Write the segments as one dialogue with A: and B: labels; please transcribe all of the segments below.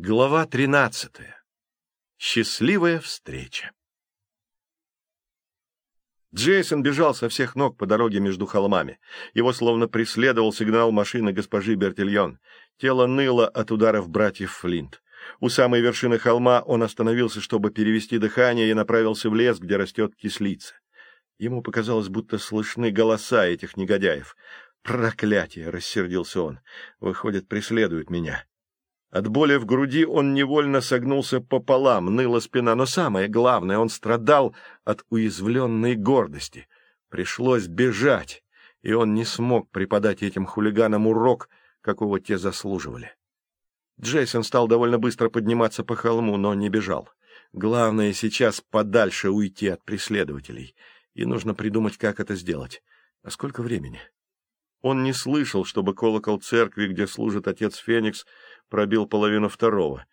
A: Глава тринадцатая. Счастливая встреча. Джейсон бежал со всех ног по дороге между холмами. Его словно преследовал сигнал машины госпожи Бертильон. Тело ныло от ударов братьев Флинт. У самой вершины холма он остановился, чтобы перевести дыхание, и направился в лес, где растет кислица. Ему показалось, будто слышны голоса этих негодяев. «Проклятие!» — рассердился он. «Выходит, преследуют меня». От боли в груди он невольно согнулся пополам, ныла спина, но самое главное, он страдал от уязвленной гордости. Пришлось бежать, и он не смог преподать этим хулиганам урок, какого те заслуживали. Джейсон стал довольно быстро подниматься по холму, но не бежал. Главное сейчас подальше уйти от преследователей, и нужно придумать, как это сделать. А сколько времени? Он не слышал, чтобы колокол церкви, где служит отец Феникс, пробил половину второго.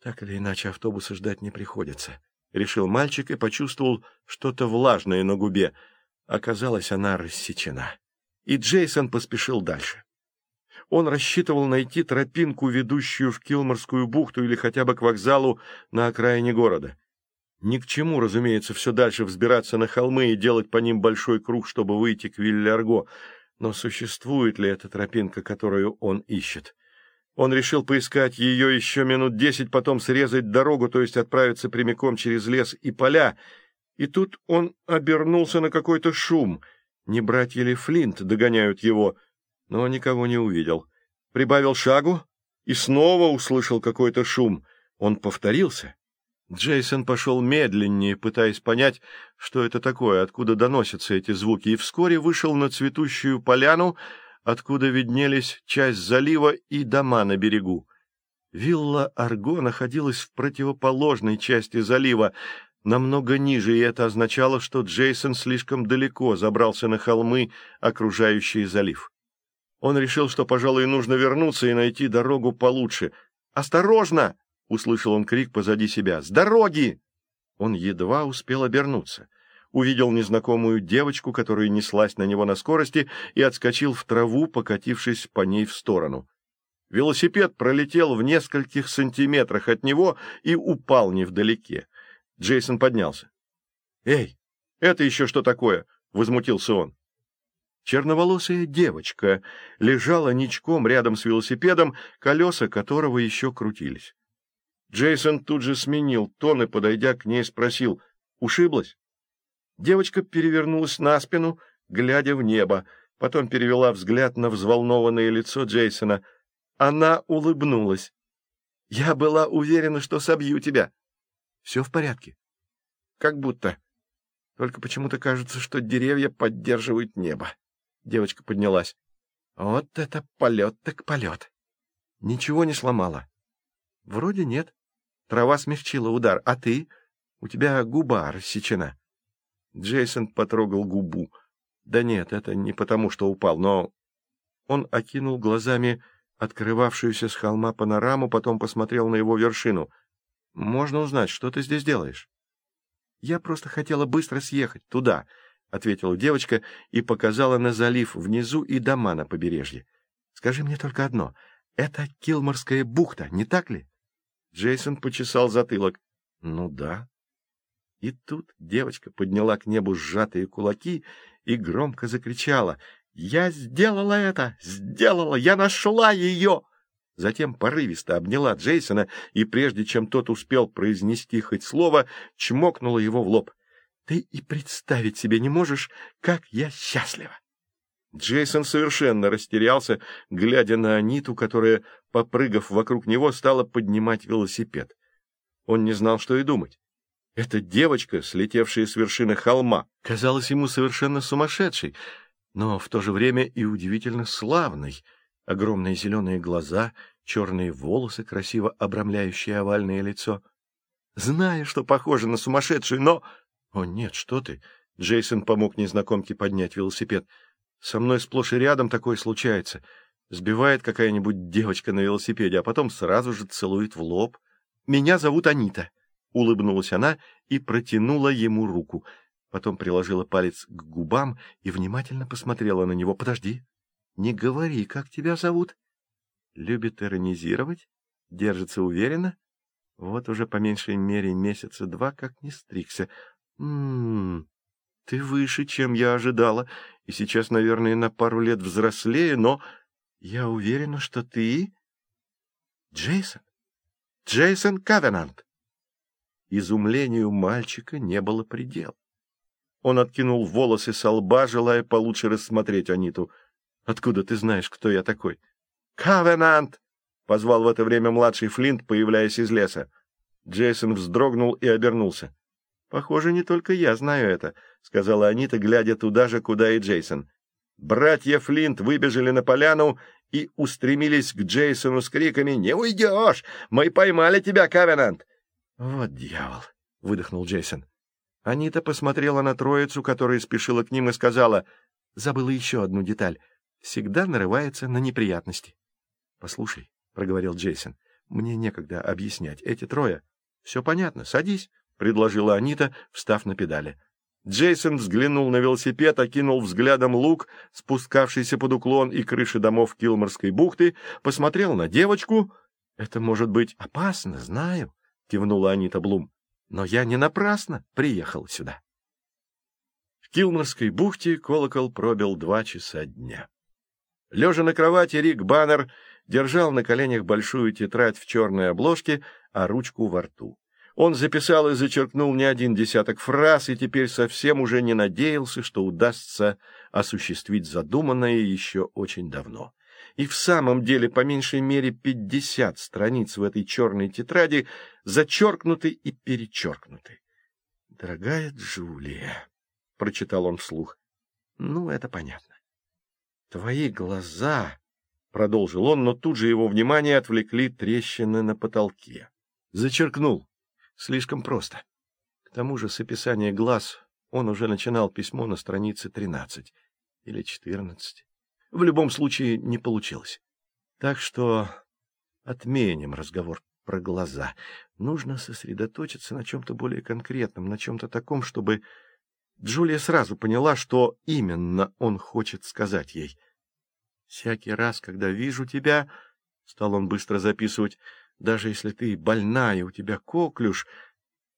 A: Так или иначе, автобуса ждать не приходится. Решил мальчик и почувствовал что-то влажное на губе. Оказалось, она рассечена. И Джейсон поспешил дальше. Он рассчитывал найти тропинку, ведущую в Килморскую бухту или хотя бы к вокзалу на окраине города. Ни к чему, разумеется, все дальше взбираться на холмы и делать по ним большой круг, чтобы выйти к Вилле-Арго. Но существует ли эта тропинка, которую он ищет? Он решил поискать ее еще минут десять, потом срезать дорогу, то есть отправиться прямиком через лес и поля. И тут он обернулся на какой-то шум. Не братья ли Флинт догоняют его, но никого не увидел. Прибавил шагу и снова услышал какой-то шум. Он повторился. Джейсон пошел медленнее, пытаясь понять, что это такое, откуда доносятся эти звуки, и вскоре вышел на цветущую поляну, откуда виднелись часть залива и дома на берегу. Вилла Арго находилась в противоположной части залива, намного ниже, и это означало, что Джейсон слишком далеко забрался на холмы, окружающие залив. Он решил, что, пожалуй, нужно вернуться и найти дорогу получше. «Осторожно!» — услышал он крик позади себя. «С дороги!» Он едва успел обернуться увидел незнакомую девочку, которая неслась на него на скорости, и отскочил в траву, покатившись по ней в сторону. Велосипед пролетел в нескольких сантиметрах от него и упал невдалеке. Джейсон поднялся. «Эй, это еще что такое?» — возмутился он. Черноволосая девочка лежала ничком рядом с велосипедом, колеса которого еще крутились. Джейсон тут же сменил тон и, подойдя к ней, спросил, «Ушиблась?» Девочка перевернулась на спину, глядя в небо, потом перевела взгляд на взволнованное лицо Джейсона. Она улыбнулась. — Я была уверена, что собью тебя. — Все в порядке? — Как будто. Только почему-то кажется, что деревья поддерживают небо. Девочка поднялась. — Вот это полет так полет. — Ничего не сломала? — Вроде нет. Трава смягчила удар. А ты? У тебя губа рассечена. Джейсон потрогал губу. Да нет, это не потому, что упал, но... Он окинул глазами открывавшуюся с холма панораму, потом посмотрел на его вершину. — Можно узнать, что ты здесь делаешь? — Я просто хотела быстро съехать туда, — ответила девочка и показала на залив внизу и дома на побережье. — Скажи мне только одно. Это Килморская бухта, не так ли? Джейсон почесал затылок. — Ну да. И тут девочка подняла к небу сжатые кулаки и громко закричала. «Я сделала это! Сделала! Я нашла ее!» Затем порывисто обняла Джейсона, и прежде чем тот успел произнести хоть слово, чмокнула его в лоб. «Ты и представить себе не можешь, как я счастлива!» Джейсон совершенно растерялся, глядя на Аниту, которая, попрыгав вокруг него, стала поднимать велосипед. Он не знал, что и думать. Эта девочка, слетевшая с вершины холма, казалась ему совершенно сумасшедшей, но в то же время и удивительно славной. Огромные зеленые глаза, черные волосы, красиво обрамляющие овальное лицо. Знаю, что похоже на сумасшедшую, но... О, нет, что ты! Джейсон помог незнакомке поднять велосипед. Со мной сплошь и рядом такое случается. Сбивает какая-нибудь девочка на велосипеде, а потом сразу же целует в лоб. Меня зовут Анита. — улыбнулась она и протянула ему руку. Потом приложила палец к губам и внимательно посмотрела на него. — Подожди, не говори, как тебя зовут. — Любит иронизировать? Держится уверенно? Вот уже по меньшей мере месяца два как не стригся. М-м, ты выше, чем я ожидала, и сейчас, наверное, на пару лет взрослее, но я уверена, что ты... Джейсон. Джейсон Кавенант. Изумлению мальчика не было предела. Он откинул волосы со лба, желая получше рассмотреть Аниту. — Откуда ты знаешь, кто я такой? — Кавенант! — позвал в это время младший Флинт, появляясь из леса. Джейсон вздрогнул и обернулся. — Похоже, не только я знаю это, — сказала Анита, глядя туда же, куда и Джейсон. Братья Флинт выбежали на поляну и устремились к Джейсону с криками «Не уйдешь! Мы поймали тебя, Кавенант!» «Вот дьявол!» — выдохнул Джейсон. Анита посмотрела на троицу, которая спешила к ним, и сказала, «Забыла еще одну деталь. Всегда нарывается на неприятности». «Послушай», — проговорил Джейсон, — «мне некогда объяснять. Эти трое...» «Все понятно. Садись», — предложила Анита, встав на педали. Джейсон взглянул на велосипед, окинул взглядом луг, спускавшийся под уклон и крыши домов Килморской бухты, посмотрел на девочку. «Это может быть опасно, знаю», — кивнула Анита Блум. «Но я не напрасно приехал сюда». В Килморской бухте колокол пробил два часа дня. Лежа на кровати, Рик Баннер держал на коленях большую тетрадь в черной обложке, а ручку во рту. Он записал и зачеркнул не один десяток фраз и теперь совсем уже не надеялся, что удастся осуществить задуманное еще очень давно. И в самом деле по меньшей мере пятьдесят страниц в этой черной тетради зачеркнуты и перечеркнуты. «Дорогая Джулия», — прочитал он вслух, — «ну, это понятно. Твои глаза...» — продолжил он, но тут же его внимание отвлекли трещины на потолке. Зачеркнул Слишком просто. К тому же с описания глаз он уже начинал письмо на странице 13 или 14. В любом случае не получилось. Так что отменим разговор про глаза. Нужно сосредоточиться на чем-то более конкретном, на чем-то таком, чтобы Джулия сразу поняла, что именно он хочет сказать ей. «Всякий раз, когда вижу тебя...» — стал он быстро записывать даже если ты больная, у тебя коклюш,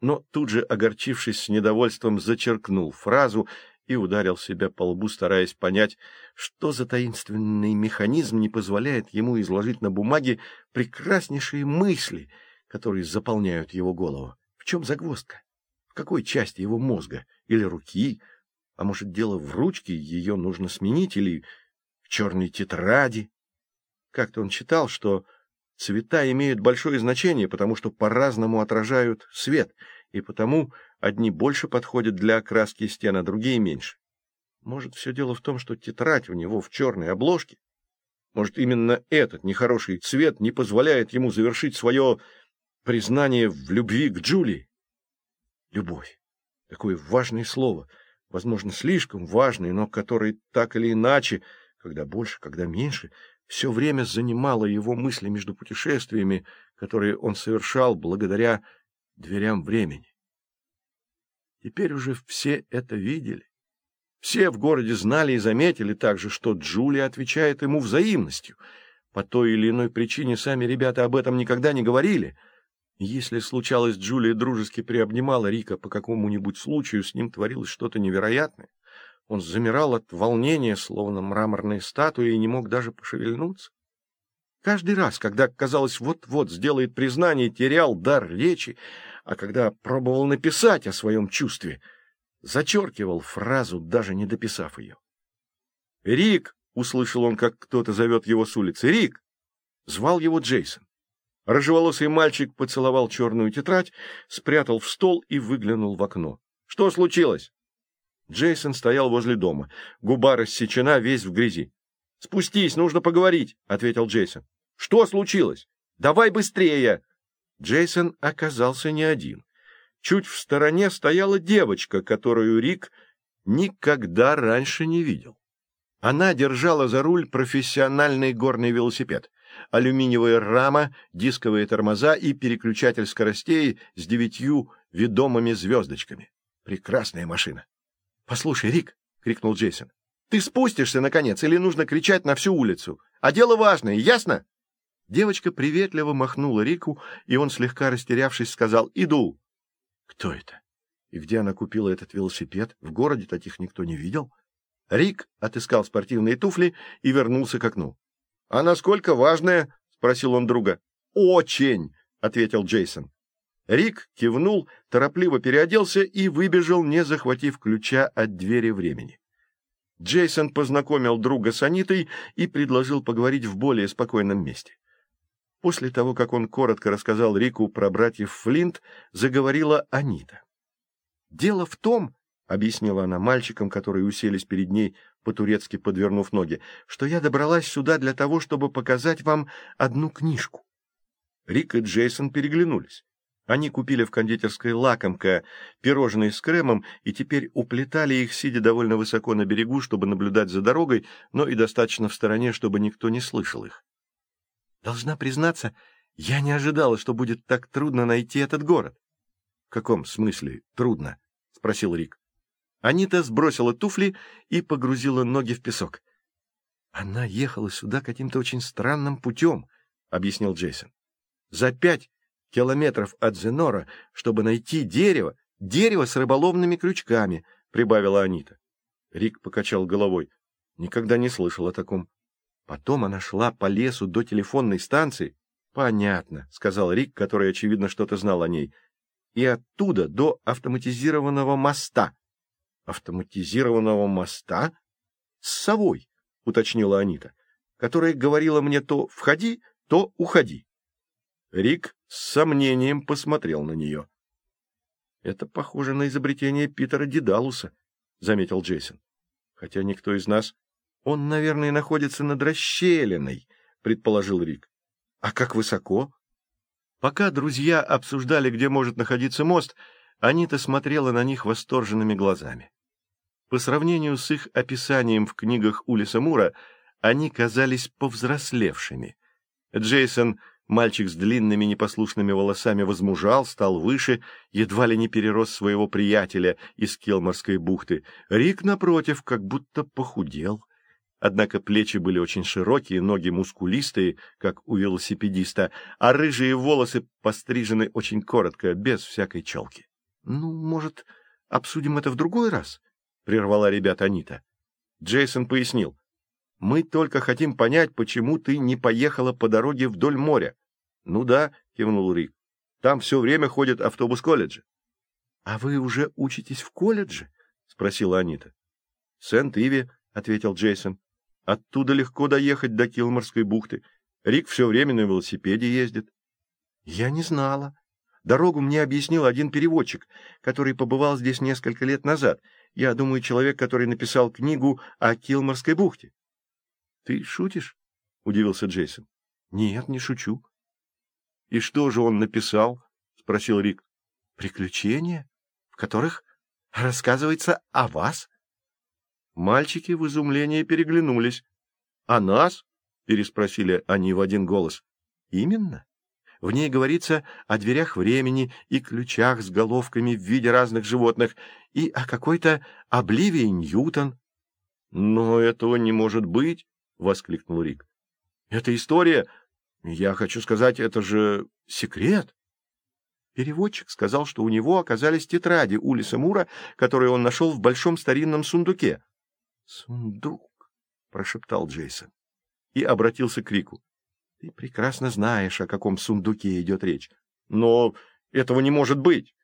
A: но тут же, огорчившись с недовольством, зачеркнул фразу и ударил себя по лбу, стараясь понять, что за таинственный механизм не позволяет ему изложить на бумаге прекраснейшие мысли, которые заполняют его голову. В чем загвоздка? В какой части его мозга? Или руки? А может, дело в ручке, ее нужно сменить? Или в черной тетради? Как-то он читал, что Цвета имеют большое значение, потому что по-разному отражают свет, и потому одни больше подходят для окраски стен, а другие меньше. Может, все дело в том, что тетрадь у него в черной обложке? Может, именно этот нехороший цвет не позволяет ему завершить свое признание в любви к Джулии? Любовь. Такое важное слово, возможно, слишком важное, но которое так или иначе, когда больше, когда меньше, все время занимало его мысли между путешествиями, которые он совершал благодаря дверям времени. Теперь уже все это видели. Все в городе знали и заметили также, что Джулия отвечает ему взаимностью. По той или иной причине сами ребята об этом никогда не говорили. Если случалось, Джулия дружески приобнимала Рика по какому-нибудь случаю, с ним творилось что-то невероятное. Он замирал от волнения, словно мраморная статуя, и не мог даже пошевельнуться. Каждый раз, когда, казалось, вот-вот сделает признание, терял дар речи, а когда пробовал написать о своем чувстве, зачеркивал фразу, даже не дописав ее. «Рик!» — услышал он, как кто-то зовет его с улицы. «Рик!» — звал его Джейсон. Рыжеволосый мальчик поцеловал черную тетрадь, спрятал в стол и выглянул в окно. «Что случилось?» Джейсон стоял возле дома. Губа рассечена, весь в грязи. — Спустись, нужно поговорить, — ответил Джейсон. — Что случилось? Давай быстрее! Джейсон оказался не один. Чуть в стороне стояла девочка, которую Рик никогда раньше не видел. Она держала за руль профессиональный горный велосипед. Алюминиевая рама, дисковые тормоза и переключатель скоростей с девятью ведомыми звездочками. Прекрасная машина. — Послушай, Рик, — крикнул Джейсон, — ты спустишься, наконец, или нужно кричать на всю улицу? А дело важное, ясно? Девочка приветливо махнула Рику, и он, слегка растерявшись, сказал «Иду». Кто это? И где она купила этот велосипед? В городе таких никто не видел. Рик отыскал спортивные туфли и вернулся к окну. — А насколько важная? — спросил он друга. — Очень, — ответил Джейсон. Рик кивнул, торопливо переоделся и выбежал, не захватив ключа от двери времени. Джейсон познакомил друга с Анитой и предложил поговорить в более спокойном месте. После того, как он коротко рассказал Рику про братьев Флинт, заговорила Анита. «Дело в том, — объяснила она мальчикам, которые уселись перед ней, по-турецки подвернув ноги, — что я добралась сюда для того, чтобы показать вам одну книжку. Рик и Джейсон переглянулись. Они купили в кондитерской лакомка пирожные с кремом и теперь уплетали их, сидя довольно высоко на берегу, чтобы наблюдать за дорогой, но и достаточно в стороне, чтобы никто не слышал их. Должна признаться, я не ожидала, что будет так трудно найти этот город. — В каком смысле трудно? — спросил Рик. Анита сбросила туфли и погрузила ноги в песок. — Она ехала сюда каким-то очень странным путем, — объяснил Джейсон. — За пять километров от Зенора, чтобы найти дерево, дерево с рыболовными крючками, — прибавила Анита. Рик покачал головой. Никогда не слышал о таком. Потом она шла по лесу до телефонной станции. — Понятно, — сказал Рик, который, очевидно, что-то знал о ней. — И оттуда до автоматизированного моста. — Автоматизированного моста? — С совой, — уточнила Анита, которая говорила мне то «входи», то «уходи». Рик с сомнением посмотрел на нее. — Это похоже на изобретение Питера Дедалуса, — заметил Джейсон. — Хотя никто из нас он, наверное, находится над расщелиной, предположил Рик. А как высоко? Пока друзья обсуждали, где может находиться мост, Анита смотрела на них восторженными глазами. По сравнению с их описанием в книгах Улиса Мура, они казались повзрослевшими. Джейсон Мальчик с длинными непослушными волосами возмужал, стал выше, едва ли не перерос своего приятеля из Келморской бухты. Рик, напротив, как будто похудел. Однако плечи были очень широкие, ноги мускулистые, как у велосипедиста, а рыжие волосы пострижены очень коротко, без всякой челки. — Ну, может, обсудим это в другой раз? — прервала ребят Анита. Джейсон пояснил. — Мы только хотим понять, почему ты не поехала по дороге вдоль моря. — Ну да, — кивнул Рик. — Там все время ходит автобус колледжа. — А вы уже учитесь в колледже? — спросила Анита. — Сент-Иви, — ответил Джейсон. Оттуда легко доехать до Килморской бухты. Рик все время на велосипеде ездит. — Я не знала. Дорогу мне объяснил один переводчик, который побывал здесь несколько лет назад. Я думаю, человек, который написал книгу о Килморской бухте. — Ты шутишь? — удивился Джейсон. — Нет, не шучу. — И что же он написал? — спросил Рик. — Приключения, в которых рассказывается о вас. Мальчики в изумлении переглянулись. — А нас? — переспросили они в один голос. — Именно. В ней говорится о дверях времени и ключах с головками в виде разных животных и о какой-то Обливии Ньютон. — Но этого не может быть! — воскликнул Рик. — Это история... Я хочу сказать, это же секрет. Переводчик сказал, что у него оказались тетради Улиса Мура, которые он нашел в большом старинном сундуке. «Сундук», — прошептал Джейсон и обратился к Рику. «Ты прекрасно знаешь, о каком сундуке идет речь. Но этого не может быть».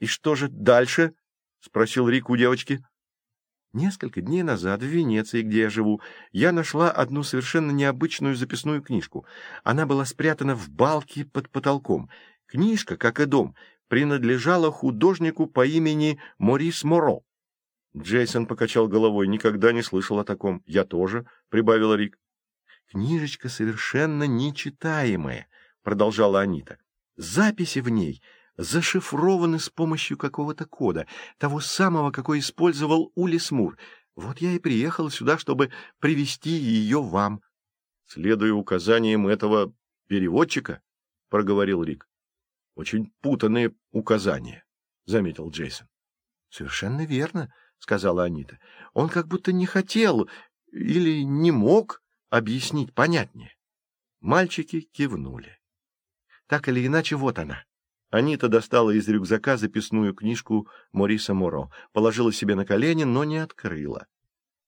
A: «И что же дальше?» — спросил Рик у девочки. Несколько дней назад в Венеции, где я живу, я нашла одну совершенно необычную записную книжку. Она была спрятана в балке под потолком. Книжка, как и дом, принадлежала художнику по имени Морис Моро. Джейсон покачал головой. Никогда не слышал о таком. Я тоже, — прибавила Рик. Книжечка совершенно нечитаемая, — продолжала Анита. Записи в ней зашифрованы с помощью какого-то кода, того самого, какой использовал Улис Мур. Вот я и приехал сюда, чтобы привести ее вам. — Следуя указаниям этого переводчика, — проговорил Рик. — Очень путанные указания, — заметил Джейсон. — Совершенно верно, сказала Анита. Он как будто не хотел или не мог объяснить понятнее. Мальчики кивнули. Так или иначе, вот она. Анита достала из рюкзака записную книжку Мориса Моро, положила себе на колени, но не открыла.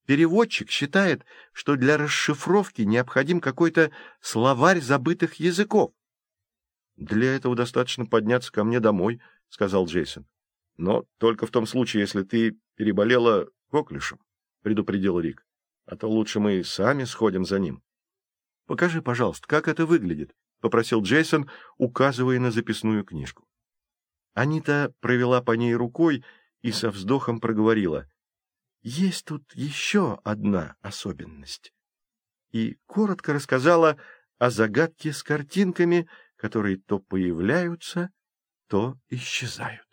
A: Переводчик считает, что для расшифровки необходим какой-то словарь забытых языков. — Для этого достаточно подняться ко мне домой, — сказал Джейсон. — Но только в том случае, если ты переболела коклюшем, — предупредил Рик. — А то лучше мы сами сходим за ним. — Покажи, пожалуйста, как это выглядит, — попросил Джейсон, указывая на записную книжку. Анита провела по ней рукой и со вздохом проговорила. — Есть тут еще одна особенность. И коротко рассказала о загадке с картинками, которые то появляются, то исчезают.